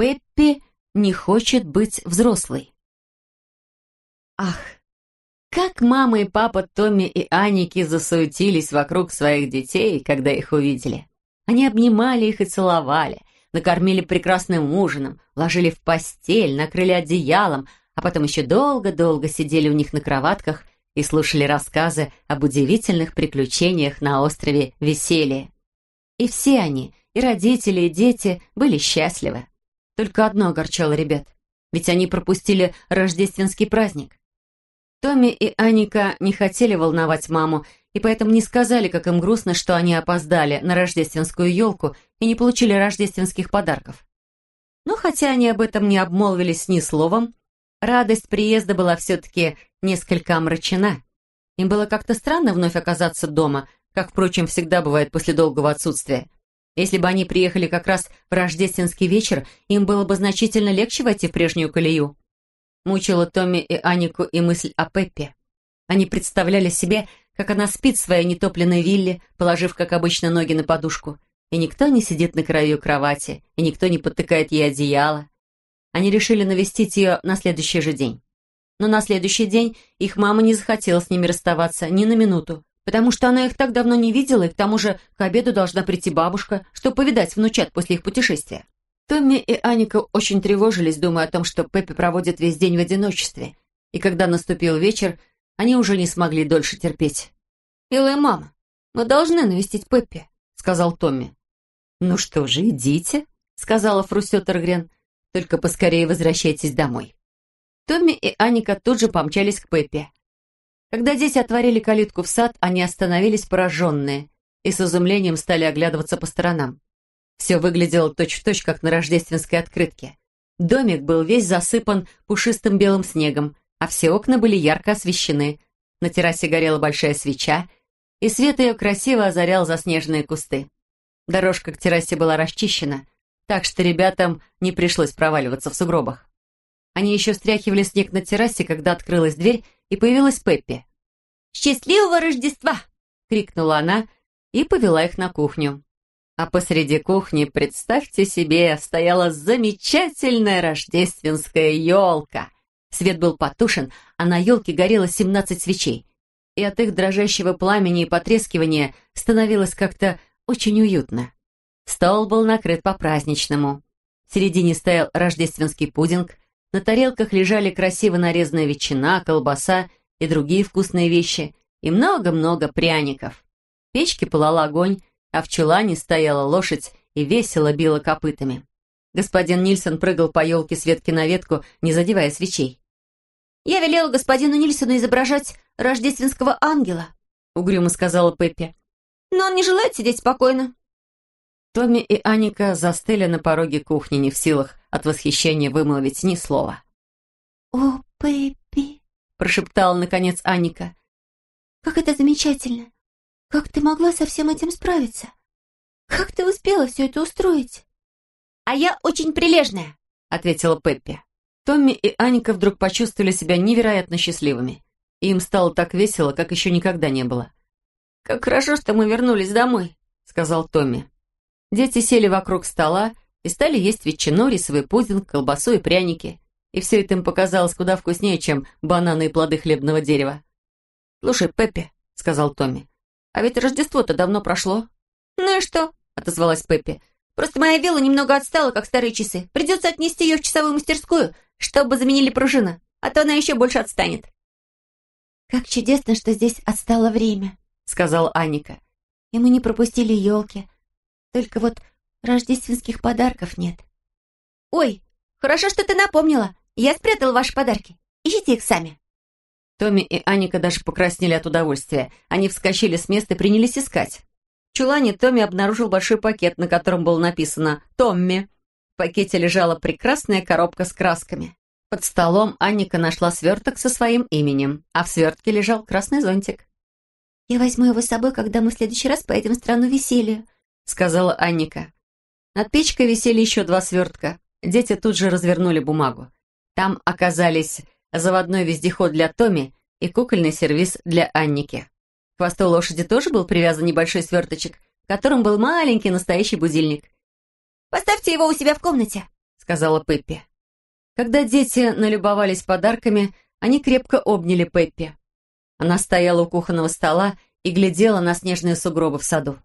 Пеппи не хочет быть взрослой. Ах, как мама и папа Томми и Аники засуетились вокруг своих детей, когда их увидели. Они обнимали их и целовали, накормили прекрасным ужином, ложили в постель, накрыли одеялом, а потом еще долго-долго сидели у них на кроватках и слушали рассказы об удивительных приключениях на острове Веселье. И все они, и родители, и дети, были счастливы. Только одно огорчало ребят, ведь они пропустили рождественский праздник. Томми и Аника не хотели волновать маму, и поэтому не сказали, как им грустно, что они опоздали на рождественскую елку и не получили рождественских подарков. Но хотя они об этом не обмолвились ни словом, радость приезда была все-таки несколько омрачена. Им было как-то странно вновь оказаться дома, как, впрочем, всегда бывает после долгого отсутствия. Если бы они приехали как раз в рождественский вечер, им было бы значительно легче войти в прежнюю колею. Мучила Томми и Анику и мысль о Пеппе. Они представляли себе, как она спит в своей нетопленной вилле, положив, как обычно, ноги на подушку. И никто не сидит на краю кровати, и никто не подтыкает ей одеяло. Они решили навестить ее на следующий же день. Но на следующий день их мама не захотела с ними расставаться ни на минуту, потому что она их так давно не видела, и к тому же к обеду должна прийти бабушка, чтобы повидать внучат после их путешествия. Томми и Аника очень тревожились, думая о том, что Пеппи проводит весь день в одиночестве, и когда наступил вечер, они уже не смогли дольше терпеть. «Милая мама, мы должны навестить Пеппи», — сказал Томми. «Ну что же, идите», — сказала Фрусё Тергрен, «только поскорее возвращайтесь домой». Томми и Аника тут же помчались к Пеппи. Когда дети отворили калитку в сад, они остановились пораженные и с изумлением стали оглядываться по сторонам. Все выглядело точь-в-точь, точь, как на рождественской открытке. Домик был весь засыпан пушистым белым снегом, а все окна были ярко освещены. На террасе горела большая свеча, и свет ее красиво озарял заснеженные кусты. Дорожка к террасе была расчищена, так что ребятам не пришлось проваливаться в сугробах. Они еще стряхивали снег на террасе, когда открылась дверь, и появилась Пеппи. «Счастливого Рождества!» — крикнула она и повела их на кухню. А посреди кухни, представьте себе, стояла замечательная рождественская елка. Свет был потушен, а на елке горело 17 свечей. И от их дрожащего пламени и потрескивания становилось как-то очень уютно. Стол был накрыт по-праздничному. В середине стоял рождественский пудинг, на тарелках лежали красиво нарезанная ветчина, колбаса и другие вкусные вещи, и много-много пряников. В печке пылал огонь, а в чулане стояла лошадь и весело била копытами. Господин Нильсон прыгал по елке с ветки на ветку, не задевая свечей. «Я велела господину Нильсону изображать рождественского ангела», — угрюмо сказала Пеппи. «Но он не желает сидеть спокойно». Томми и Аника застыли на пороге кухни, не в силах от восхищения вымолвить ни слова. «О, Пеппи!» — прошептала, наконец, Аника. «Как это замечательно! Как ты могла со всем этим справиться? Как ты успела все это устроить?» «А я очень прилежная», — ответила Пеппи. Томми и Аника вдруг почувствовали себя невероятно счастливыми. И им стало так весело, как еще никогда не было. «Как хорошо, что мы вернулись домой», — сказал Томми. Дети сели вокруг стола и стали есть ветчину, рисовый пудинг, колбасу и пряники. И все это им показалось куда вкуснее, чем бананы и плоды хлебного дерева. «Слушай, Пеппи», — сказал Томми, — «а ведь Рождество-то давно прошло». «Ну и что?» — отозвалась Пеппи. «Просто моя вилла немного отстала, как старые часы. Придется отнести ее в часовую мастерскую, чтобы заменили пружину, а то она еще больше отстанет». «Как чудесно, что здесь отстало время», — сказала Аника. «И мы не пропустили елки. Только вот рождественских подарков нет». «Ой, хорошо, что ты напомнила. Я спрятал ваши подарки. Ищите их сами». Томми и Аника даже покраснели от удовольствия. Они вскочили с места и принялись искать. В чулане Томми обнаружил большой пакет, на котором было написано «Томми». В пакете лежала прекрасная коробка с красками. Под столом Анника нашла сверток со своим именем, а в свертке лежал красный зонтик. «Я возьму его с собой, когда мы в следующий раз поедем в страну веселья», — сказала Анника. Над печкой висели еще два свертка. Дети тут же развернули бумагу. Там оказались заводной вездеход для Томи и кукольный сервиз для Анники. К хвосту лошади тоже был привязан небольшой сверточек, в котором был маленький настоящий будильник. «Поставьте его у себя в комнате», сказала Пеппи. Когда дети налюбовались подарками, они крепко обняли Пеппи. Она стояла у кухонного стола и глядела на снежные сугробы в саду.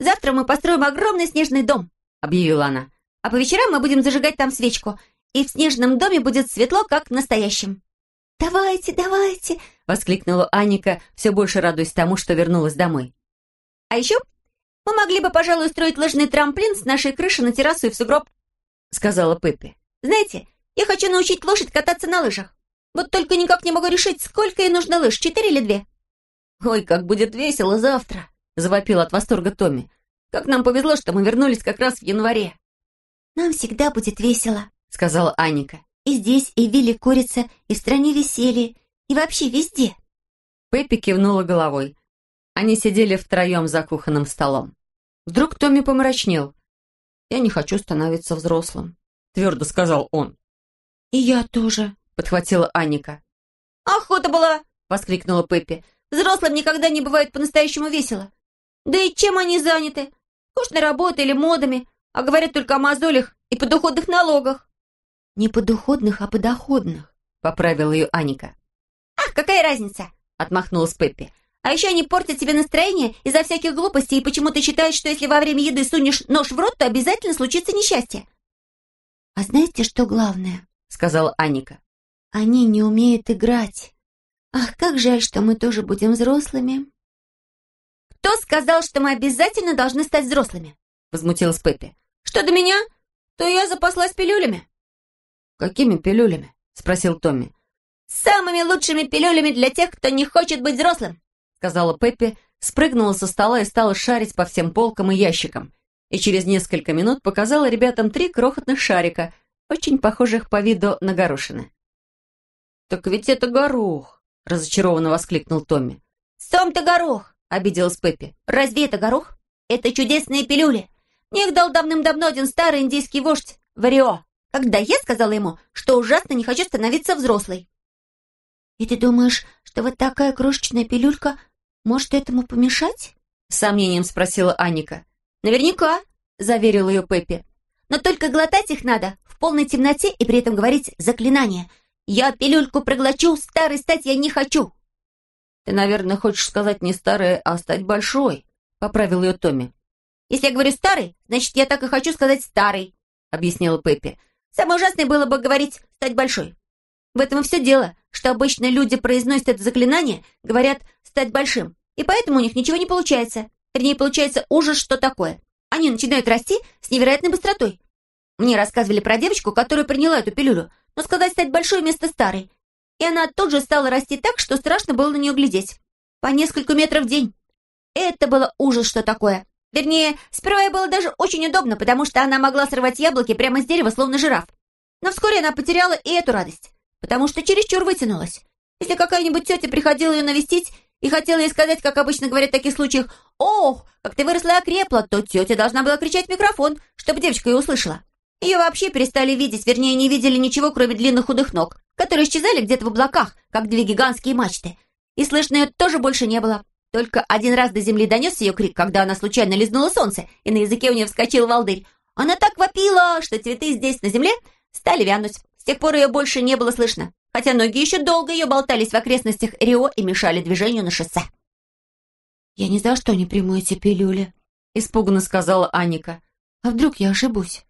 «Завтра мы построим огромный снежный дом», — объявила она. «А по вечерам мы будем зажигать там свечку, и в снежном доме будет светло, как в настоящем». «Давайте, давайте!» — воскликнула Аника, все больше радуясь тому, что вернулась домой. «А еще мы могли бы, пожалуй, устроить лыжный трамплин с нашей крыши на террасу и в сугроб», — сказала Пеппи. «Знаете, я хочу научить лошадь кататься на лыжах. Вот только никак не могу решить, сколько ей нужно лыж, четыре или две?» «Ой, как будет весело завтра!» — завопил от восторга Томми. «Как нам повезло, что мы вернулись как раз в январе!» «Нам всегда будет весело», — сказала Аника. И здесь, и в Вилле Курица, и в стране веселья, и вообще везде. Пеппи кивнула головой. Они сидели втроем за кухонным столом. Вдруг Томми помрачнел. «Я не хочу становиться взрослым», — твердо сказал он. «И я тоже», — подхватила Анника. «Охота была!» — воскликнула Пеппи. «Взрослым никогда не бывает по-настоящему весело. Да и чем они заняты? Скучной работой или модами, а говорят только о мозолях и подоходных налогах». «Не подоходных, а подоходных», — поправила ее Аника. «Ах, какая разница?» — отмахнулась Пеппи. «А еще они портят тебе настроение из-за всяких глупостей и почему-то считают, что если во время еды сунешь нож в рот, то обязательно случится несчастье». «А знаете, что главное?» — сказала Аника. «Они не умеют играть. Ах, как жаль, что мы тоже будем взрослыми». «Кто сказал, что мы обязательно должны стать взрослыми?» — возмутилась Пеппи. «Что до меня, то я запаслась пилюлями». «Какими пилюлями?» — спросил Томми. «Самыми лучшими пилюлями для тех, кто не хочет быть взрослым», — сказала Пеппи, спрыгнула со стола и стала шарить по всем полкам и ящикам. И через несколько минут показала ребятам три крохотных шарика, очень похожих по виду на горошины. «Так ведь это горох!» — разочарованно воскликнул Томми. «Сам-то горох!» — обиделась Пеппи. «Разве это горох? Это чудесные пилюли! Мне их дал давным-давно один старый индийский вождь, Варио когда я сказала ему, что ужасно не хочу становиться взрослой. «И ты думаешь, что вот такая крошечная пилюлька может этому помешать?» С сомнением спросила Аника. «Наверняка», — заверила ее Пеппи. «Но только глотать их надо в полной темноте и при этом говорить заклинание. Я пилюльку проглочу, старой стать я не хочу». «Ты, наверное, хочешь сказать не старая, а стать большой», — поправил ее Томми. «Если я говорю старый, значит, я так и хочу сказать старый», — объяснила Пеппи. Самое ужасное было бы говорить «стать большой». В этом и все дело, что обычно люди произносят это заклинание, говорят «стать большим», и поэтому у них ничего не получается. Вернее, получается ужас, что такое. Они начинают расти с невероятной быстротой. Мне рассказывали про девочку, которая приняла эту пилюлю, но сказать «стать большой» вместо старой. И она тут же стала расти так, что страшно было на нее глядеть. По несколько метров в день. Это было ужас, что такое. Вернее, сперва ей было даже очень удобно, потому что она могла срывать яблоки прямо с дерева, словно жираф. Но вскоре она потеряла и эту радость, потому что чересчур вытянулась. Если какая-нибудь тетя приходила ее навестить и хотела ей сказать, как обычно говорят в таких случаях, «Ох, как ты выросла и окрепла», то тетя должна была кричать в микрофон, чтобы девочка ее услышала. Ее вообще перестали видеть, вернее, не видели ничего, кроме длинных худых ног, которые исчезали где-то в облаках, как две гигантские мачты. И слышно ее тоже больше не было. Только один раз до земли донесся ее крик, когда она случайно лизнула солнце, и на языке у нее вскочил волдырь. Она так вопила, что цветы здесь, на земле, стали вянуть. С тех пор ее больше не было слышно, хотя ноги еще долго ее болтались в окрестностях Рио и мешали движению на шоссе. «Я ни за что не приму эти пилюли», — испуганно сказала Аника. «А вдруг я ошибусь?»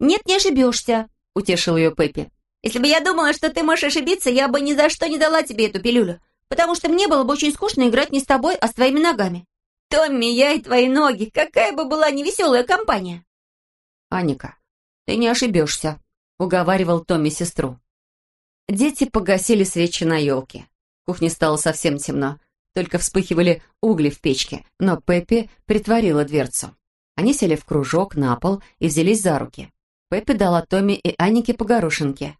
«Нет, не ошибешься», — утешил ее Пеппи. «Если бы я думала, что ты можешь ошибиться, я бы ни за что не дала тебе эту пилюлю потому что мне было бы очень скучно играть не с тобой, а с твоими ногами. Томми, я и твои ноги, какая бы была невеселая компания!» «Аника, ты не ошибешься», — уговаривал Томми сестру. Дети погасили свечи на елке. В кухне стало совсем темно, только вспыхивали угли в печке, но Пеппи притворила дверцу. Они сели в кружок на пол и взялись за руки. Пеппи дала Томми и Анике по горошинке.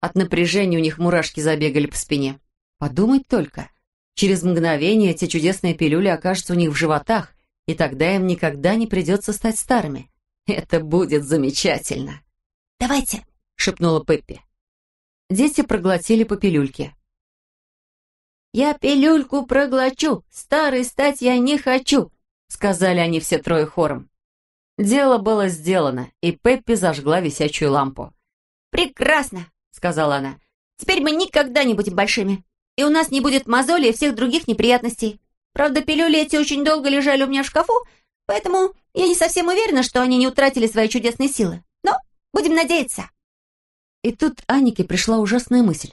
От напряжения у них мурашки забегали по спине. Подумать только. Через мгновение эти чудесные пилюли окажутся у них в животах, и тогда им никогда не придется стать старыми. Это будет замечательно. «Давайте», — шепнула Пеппи. Дети проглотили по пилюльке. «Я пилюльку проглочу, старый стать я не хочу», — сказали они все трое хором. Дело было сделано, и Пеппи зажгла висячую лампу. «Прекрасно!» — сказала она. «Теперь мы никогда не будем большими, и у нас не будет мозолей и всех других неприятностей. Правда, пилюли эти очень долго лежали у меня в шкафу, поэтому я не совсем уверена, что они не утратили свои чудесные силы. Но будем надеяться». И тут Анике пришла ужасная мысль.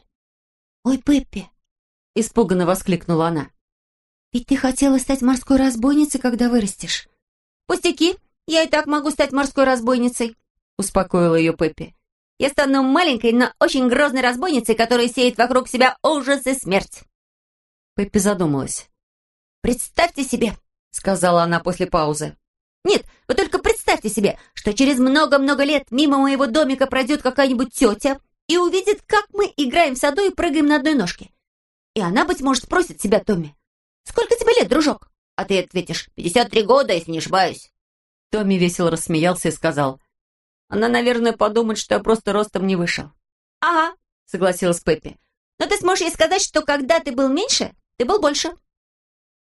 «Ой, Пеппи!» — испуганно воскликнула она. «Ведь ты хотела стать морской разбойницей, когда вырастешь». «Пустяки! Я и так могу стать морской разбойницей!» — успокоила ее Пеппи. «Я стану маленькой, но очень грозной разбойницей, которая сеет вокруг себя ужас и смерть». Пеппи задумалась. «Представьте себе», — сказала она после паузы. «Нет, вы только представьте себе, что через много-много лет мимо моего домика пройдет какая-нибудь тетя и увидит, как мы играем в саду и прыгаем на одной ножке. И она, быть может, спросит себя, Томми, «Сколько тебе лет, дружок?» А ты ответишь, «53 года, если не ошибаюсь». Томми весело рассмеялся и сказал, «Она, наверное, подумает, что я просто ростом не вышел». «Ага», — согласилась Пеппи. «Но ты сможешь ей сказать, что когда ты был меньше, ты был больше».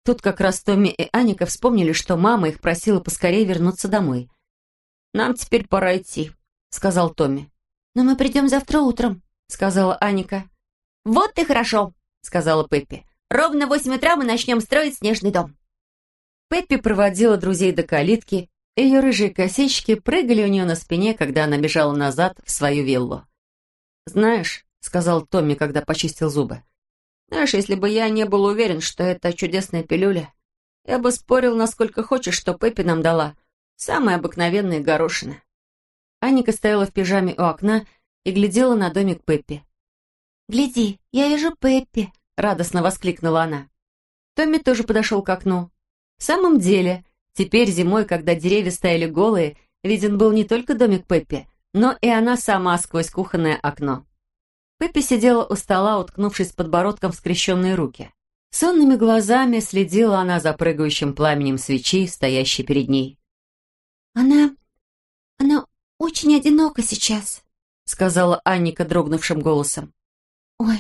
Тут как раз Томми и Аника вспомнили, что мама их просила поскорее вернуться домой. «Нам теперь пора идти», — сказал Томми. «Но мы придем завтра утром», — сказала Аника. «Вот и хорошо», — сказала Пеппи. «Ровно в восемь утра мы начнем строить снежный дом». Пеппи проводила друзей до калитки, ее рыжие косички прыгали у нее на спине, когда она бежала назад в свою виллу. «Знаешь», — сказал Томми, когда почистил зубы, знаешь, если бы я не был уверен, что это чудесная пилюля, я бы спорил, насколько хочешь, что Пеппи нам дала. Самые обыкновенные горошины. Аника стояла в пижаме у окна и глядела на домик Пеппи. «Гляди, я вижу Пеппи!» — радостно воскликнула она. Томми тоже подошел к окну. В самом деле, теперь зимой, когда деревья стояли голые, виден был не только домик Пеппи, но и она сама сквозь кухонное окно. Пеппи сидела у стола, уткнувшись подбородком в скрещенные руки. Сонными глазами следила она за прыгающим пламенем свечи, стоящей перед ней. «Она... она очень одинока сейчас», — сказала Анника дрогнувшим голосом. «Ой,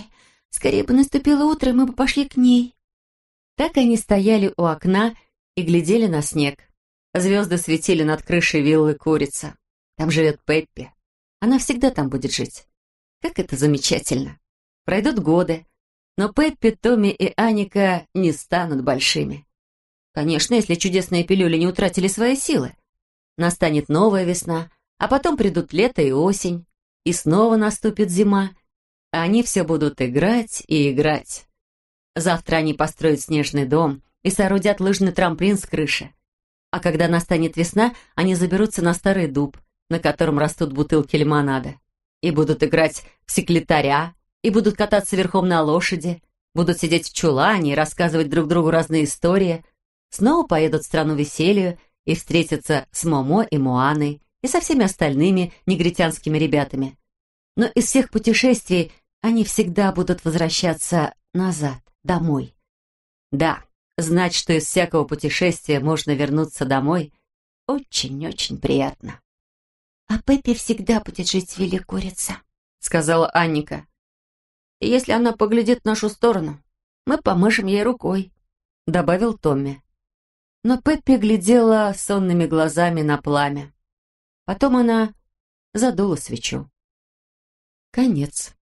скорее бы наступило утро, и мы бы пошли к ней». Так они стояли у окна и глядели на снег. Звезды светили над крышей виллы Курица. Там живет Пеппи. Она всегда там будет жить. Как это замечательно. Пройдут годы, но Пеппи, Томми и Аника не станут большими. Конечно, если чудесные пилюли не утратили свои силы. Настанет новая весна, а потом придут лето и осень, и снова наступит зима, а они все будут играть и играть. Завтра они построят снежный дом и соорудят лыжный трамплин с крыши. А когда настанет весна, они заберутся на старый дуб, на котором растут бутылки лимонада и будут играть в секретаря, и будут кататься верхом на лошади, будут сидеть в чулане и рассказывать друг другу разные истории, снова поедут в страну веселью и встретятся с Момо и Муаной и со всеми остальными негритянскими ребятами. Но из всех путешествий они всегда будут возвращаться назад, домой. Да, знать, что из всякого путешествия можно вернуться домой, очень-очень приятно. «А Пеппи всегда будет жить в Вилле Курица», — сказала Анника. «И если она поглядит в нашу сторону, мы помышем ей рукой», — добавил Томми. Но Пеппи глядела сонными глазами на пламя. Потом она задула свечу. Конец.